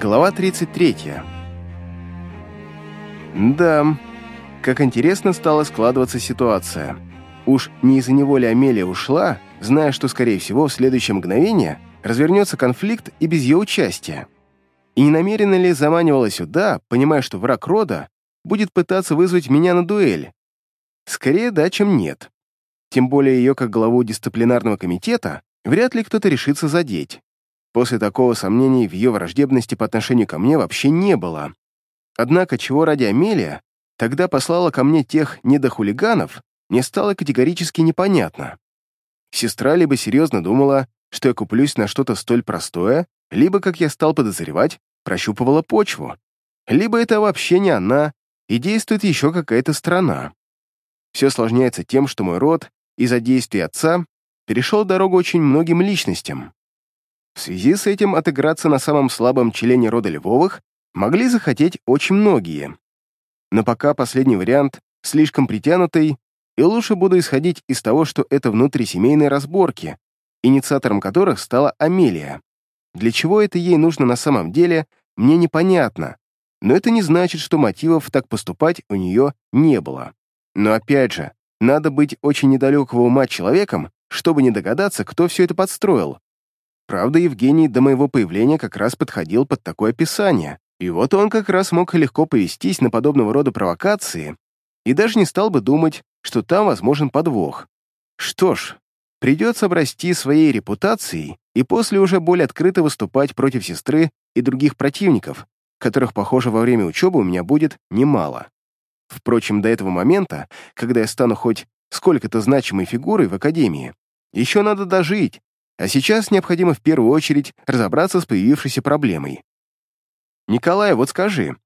Глава 33. Да, как интересно стала складываться ситуация. Уж не из-за него ли Амелия ушла, зная, что, скорее всего, в следующее мгновение развернется конфликт и без ее участия. И не намеренно ли заманивала сюда, понимая, что враг рода будет пытаться вызвать меня на дуэль? Скорее да, чем нет. Тем более ее, как главу дисциплинарного комитета, вряд ли кто-то решится задеть. После такого сомнений в ее враждебности по отношению ко мне вообще не было. Однако, чего ради Амелия тогда послала ко мне тех недохулиганов, мне стало категорически непонятно. Сестра либо серьезно думала, что я куплюсь на что-то столь простое, либо, как я стал подозревать, прощупывала почву. Либо это вообще не она, и действует еще какая-то страна. Все осложняется тем, что мой род из-за действий отца перешел дорогу очень многим личностям. В связи с этим отыграться на самом слабом члене рода Львовых могли захотеть очень многие. Но пока последний вариант слишком притянутый, и лучше буду исходить из того, что это внутрисемейные разборки, инициатором которых стала Амелия. Для чего это ей нужно на самом деле, мне непонятно, но это не значит, что мотивов так поступать у нее не было. Но опять же, надо быть очень недалекого ума человеком, чтобы не догадаться, кто все это подстроил. Правда, Евгений до моего появления как раз подходил под такое описание, и вот он как раз мог легко повестись на подобного рода провокации и даже не стал бы думать, что там возможен подвох. Что ж, придется обрасти своей репутацией и после уже более открыто выступать против сестры и других противников, которых, похоже, во время учебы у меня будет немало. Впрочем, до этого момента, когда я стану хоть сколько-то значимой фигурой в Академии, еще надо дожить, а сейчас необходимо в первую очередь разобраться с появившейся проблемой. Николай, вот скажи,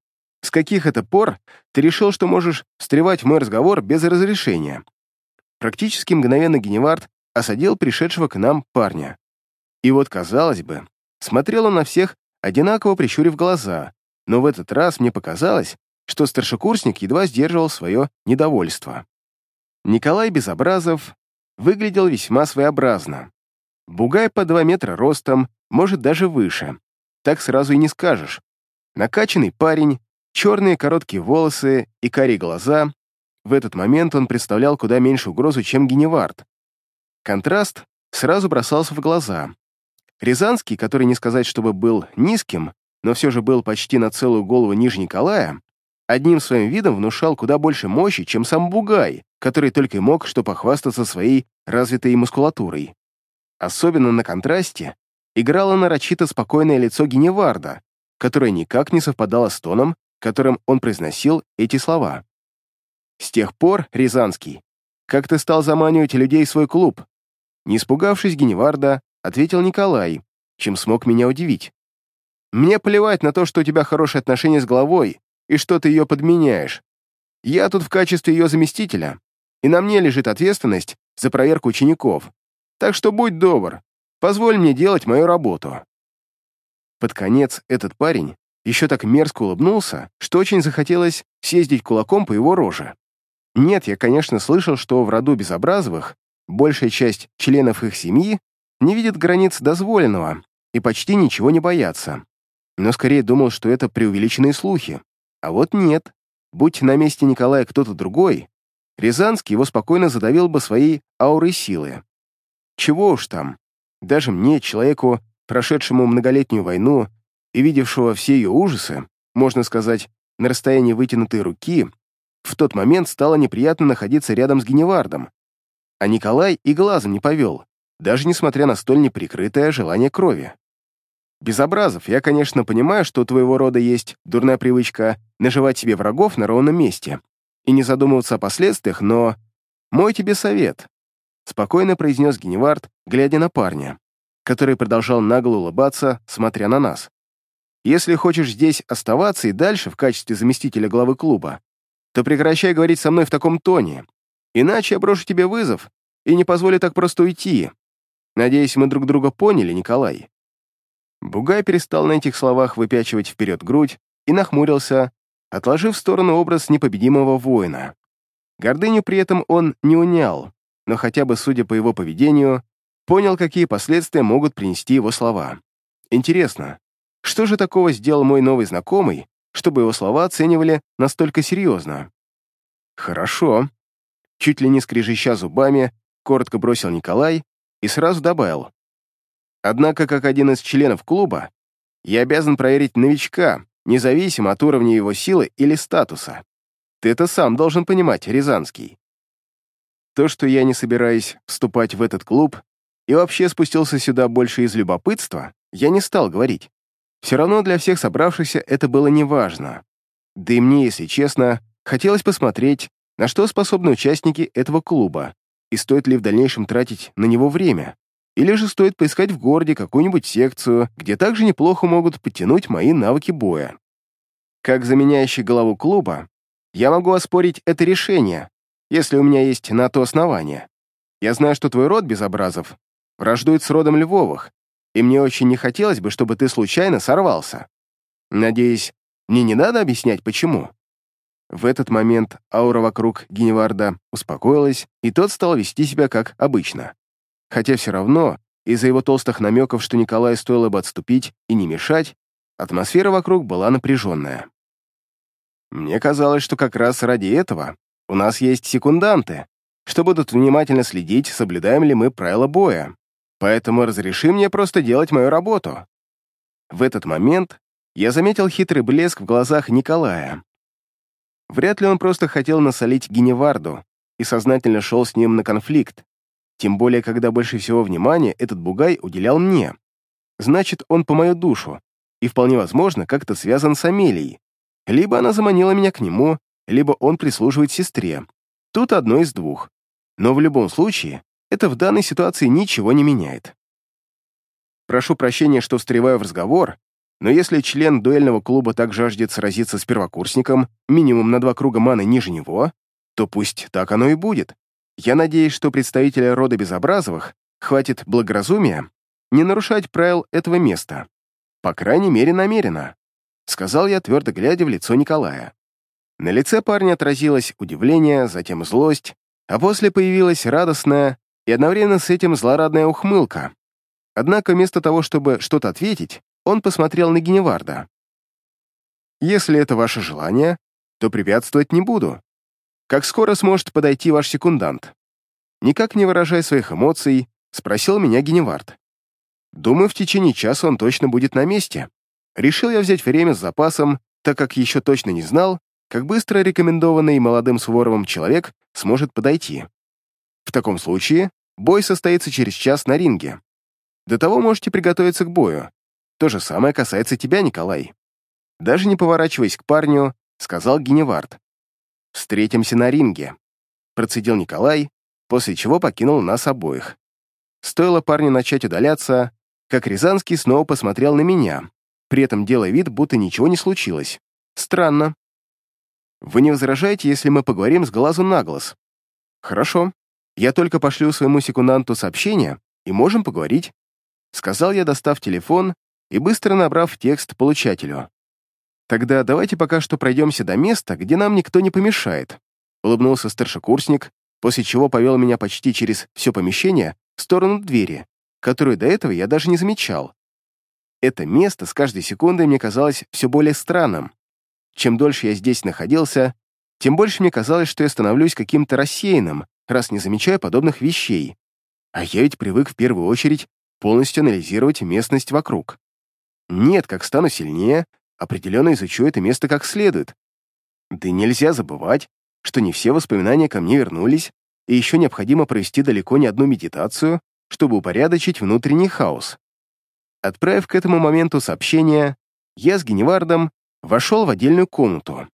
с каких это пор ты решил, что можешь встревать в мой разговор без разрешения? Практически мгновенно Геневард осадил пришедшего к нам парня. И вот, казалось бы, смотрел он на всех, одинаково прищурив глаза, но в этот раз мне показалось, что старшекурсник едва сдерживал свое недовольство. Николай Безобразов выглядел весьма своеобразно. Бугай по два метра ростом, может даже выше. Так сразу и не скажешь. Накачанный парень, черные короткие волосы и карие глаза. В этот момент он представлял куда меньше угрозу, чем Геневард. Контраст сразу бросался в глаза. Рязанский, который не сказать, чтобы был низким, но все же был почти на целую голову ниже Николая, одним своим видом внушал куда больше мощи, чем сам Бугай, который только и мог что похвастаться своей развитой мускулатурой. Особенно на контрасте играло нарочито спокойное лицо Геневарда, которое никак не совпадало с тоном, которым он произносил эти слова. «С тех пор, Рязанский, как ты стал заманивать людей в свой клуб?» Не испугавшись Геневарда, ответил Николай, чем смог меня удивить. «Мне плевать на то, что у тебя хорошие отношения с главой и что ты ее подменяешь. Я тут в качестве ее заместителя, и на мне лежит ответственность за проверку учеников. Так что будь добр, позволь мне делать мою работу». Под конец этот парень еще так мерзко улыбнулся, что очень захотелось съездить кулаком по его роже. Нет, я, конечно, слышал, что в роду Безобразовых большая часть членов их семьи не видит границ дозволенного и почти ничего не боятся. Но скорее думал, что это преувеличенные слухи. А вот нет. Будь на месте Николая кто-то другой, Рязанский его спокойно задавил бы своей аурой силы. Чего уж там. Даже мне, человеку, прошедшему многолетнюю войну и видевшего все ее ужасы, можно сказать, на расстоянии вытянутой руки, в тот момент стало неприятно находиться рядом с Геневардом. А Николай и глазом не повел, даже несмотря на столь неприкрытое желание крови. Безобразов, я, конечно, понимаю, что у твоего рода есть дурная привычка наживать себе врагов на ровном месте и не задумываться о последствиях, но мой тебе совет спокойно произнес Геневард, глядя на парня, который продолжал нагло улыбаться, смотря на нас. «Если хочешь здесь оставаться и дальше в качестве заместителя главы клуба, то прекращай говорить со мной в таком тоне, иначе я брошу тебе вызов и не позволю так просто уйти. Надеюсь, мы друг друга поняли, Николай». Бугай перестал на этих словах выпячивать вперед грудь и нахмурился, отложив в сторону образ непобедимого воина. Гордыню при этом он не унял, но хотя бы, судя по его поведению, понял, какие последствия могут принести его слова. Интересно, Что же такого сделал мой новый знакомый, чтобы его слова оценивали настолько серьезно? Хорошо. Чуть ли не скрежеща зубами, коротко бросил Николай и сразу добавил. Однако, как один из членов клуба, я обязан проверить новичка, независимо от уровня его силы или статуса. Ты это сам должен понимать, Рязанский. То, что я не собираюсь вступать в этот клуб и вообще спустился сюда больше из любопытства, я не стал говорить. Все равно для всех собравшихся это было неважно. Да и мне, если честно, хотелось посмотреть, на что способны участники этого клуба, и стоит ли в дальнейшем тратить на него время, или же стоит поискать в городе какую-нибудь секцию, где также неплохо могут подтянуть мои навыки боя. Как заменяющий главу клуба, я могу оспорить это решение, если у меня есть на то основание. Я знаю, что твой род, Безобразов, враждует с родом Львовых, и мне очень не хотелось бы, чтобы ты случайно сорвался. Надеюсь, мне не надо объяснять, почему». В этот момент аура вокруг Геневарда успокоилась, и тот стал вести себя как обычно. Хотя все равно, из-за его толстых намеков, что Николаю стоило бы отступить и не мешать, атмосфера вокруг была напряженная. Мне казалось, что как раз ради этого у нас есть секунданты, что будут внимательно следить, соблюдаем ли мы правила боя. Поэтому разреши мне просто делать мою работу. В этот момент я заметил хитрый блеск в глазах Николая. Вряд ли он просто хотел насолить Геневарду и сознательно шел с ним на конфликт, тем более, когда больше всего внимания этот бугай уделял мне. Значит, он по мою душу, и вполне возможно, как-то связан с Амелией. Либо она заманила меня к нему, либо он прислуживает сестре. Тут одно из двух. Но в любом случае, это в данной ситуации ничего не меняет. Прошу прощения, что встреваю в разговор, но если член дуэльного клуба так жаждет сразиться с первокурсником минимум на два круга маны ниже него, то пусть так оно и будет. Я надеюсь, что представителя рода Безобразовых хватит благоразумия не нарушать правил этого места. По крайней мере, намеренно. Сказал я, твердо глядя в лицо Николая. На лице парня отразилось удивление, затем злость, а после появилась радостная и одновременно с этим злорадная ухмылка. Однако вместо того, чтобы что-то ответить, он посмотрел на Геневарда. «Если это ваше желание, то препятствовать не буду. Как скоро сможет подойти ваш секундант?» Никак не выражая своих эмоций, спросил меня Геневард. «Думаю, в течение часа он точно будет на месте. Решил я взять время с запасом, так как еще точно не знал, как быстро рекомендованный молодым Суворовым человек сможет подойти. В таком случае бой состоится через час на ринге. До того можете приготовиться к бою. То же самое касается тебя, Николай. Даже не поворачиваясь к парню, сказал Геневард. «Встретимся на ринге», — процедил Николай, после чего покинул нас обоих. Стоило парню начать удаляться, как Рязанский снова посмотрел на меня, при этом делая вид, будто ничего не случилось. Странно. «Вы не возражаете, если мы поговорим с глазу на глаз?» «Хорошо», я только пошлю своему секунданту сообщение, и можем поговорить», — сказал я, достав телефон и быстро набрав текст получателю. «Тогда давайте пока что пройдемся до места, где нам никто не помешает», — улыбнулся старшекурсник, после чего повел меня почти через все помещение в сторону двери, которую до этого я даже не замечал. Это место с каждой секундой мне казалось все более странным. Чем дольше я здесь находился, тем больше мне казалось, что я становлюсь каким-то рассеянным, раз не замечаю подобных вещей. А я ведь привык в первую очередь полностью анализировать местность вокруг. Нет, как стану сильнее, определенно изучу это место как следует. Да и нельзя забывать, что не все воспоминания ко мне вернулись, и еще необходимо провести далеко не одну медитацию, чтобы упорядочить внутренний хаос. Отправив к этому моменту сообщение, я с Геневардом вошел в отдельную комнату.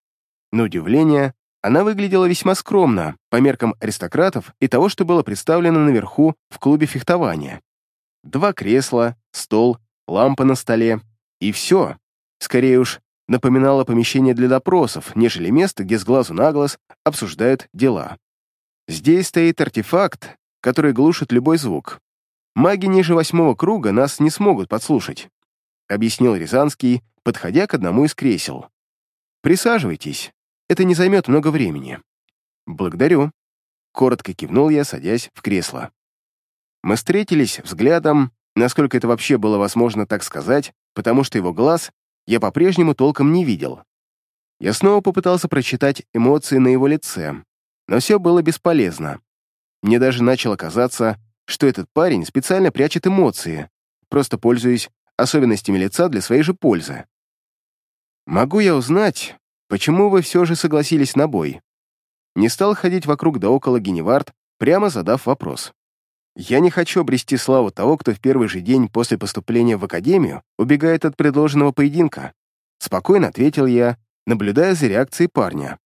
На удивление, она выглядела весьма скромно, по меркам аристократов и того, что было представлено наверху в клубе фехтования. Два кресла, стол, лампа на столе и все. Скорее уж, напоминало помещение для допросов, нежели место, где с глазу на глаз обсуждают дела. Здесь стоит артефакт, который глушит любой звук. Маги ниже восьмого круга нас не смогут подслушать, объяснил Рязанский, подходя к одному из кресел. Присаживайтесь. Это не займет много времени». «Благодарю», — коротко кивнул я, садясь в кресло. Мы встретились взглядом, насколько это вообще было возможно так сказать, потому что его глаз я по-прежнему толком не видел. Я снова попытался прочитать эмоции на его лице, но все было бесполезно. Мне даже начало казаться, что этот парень специально прячет эмоции, просто пользуясь особенностями лица для своей же пользы. «Могу я узнать, почему вы все же согласились на бой?» Не стал ходить вокруг да около Геневард, прямо задав вопрос. «Я не хочу обрести славу того, кто в первый же день после поступления в академию убегает от предложенного поединка», спокойно ответил я, наблюдая за реакцией парня.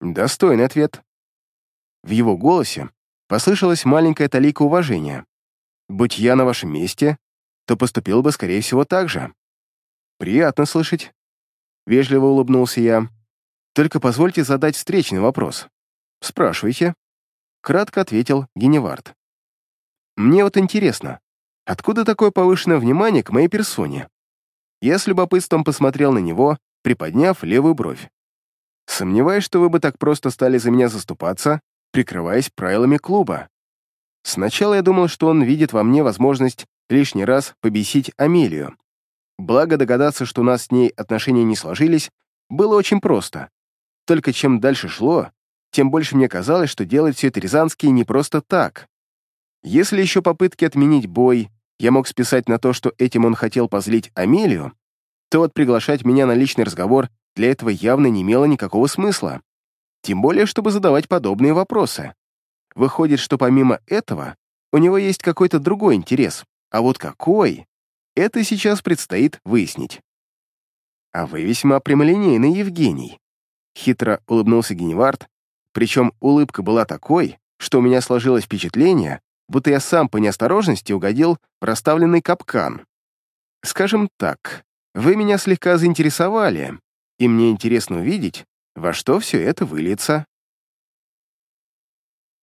Достойный ответ. В его голосе послышалась маленькая талика уважения. «Будь я на вашем месте, то поступил бы, скорее всего, так же». «Приятно слышать». Вежливо улыбнулся я. «Только позвольте задать встречный вопрос». «Спрашивайте». Кратко ответил Геневард. «Мне вот интересно, откуда такое повышенное внимание к моей персоне?» Я с любопытством посмотрел на него, приподняв левую бровь. «Сомневаюсь, что вы бы так просто стали за меня заступаться, прикрываясь правилами клуба. Сначала я думал, что он видит во мне возможность лишний раз побесить Амелию. Благо догадаться, что у нас с ней отношения не сложились, было очень просто. Только чем дальше шло, тем больше мне казалось, что делает все это Рязанский не просто так. Если еще попытки отменить бой я мог списать на то, что этим он хотел позлить Амелию, то вот приглашать меня на личный разговор для этого явно не имело никакого смысла. Тем более, чтобы задавать подобные вопросы. Выходит, что помимо этого у него есть какой-то другой интерес. А вот какой? Это сейчас предстоит выяснить. А вы весьма прямолинейный, Евгений. Хитро улыбнулся Геневард, причем улыбка была такой, что у меня сложилось впечатление, будто я сам по неосторожности угодил в расставленный капкан. Скажем так, вы меня слегка заинтересовали, и мне интересно увидеть, во что все это выльется.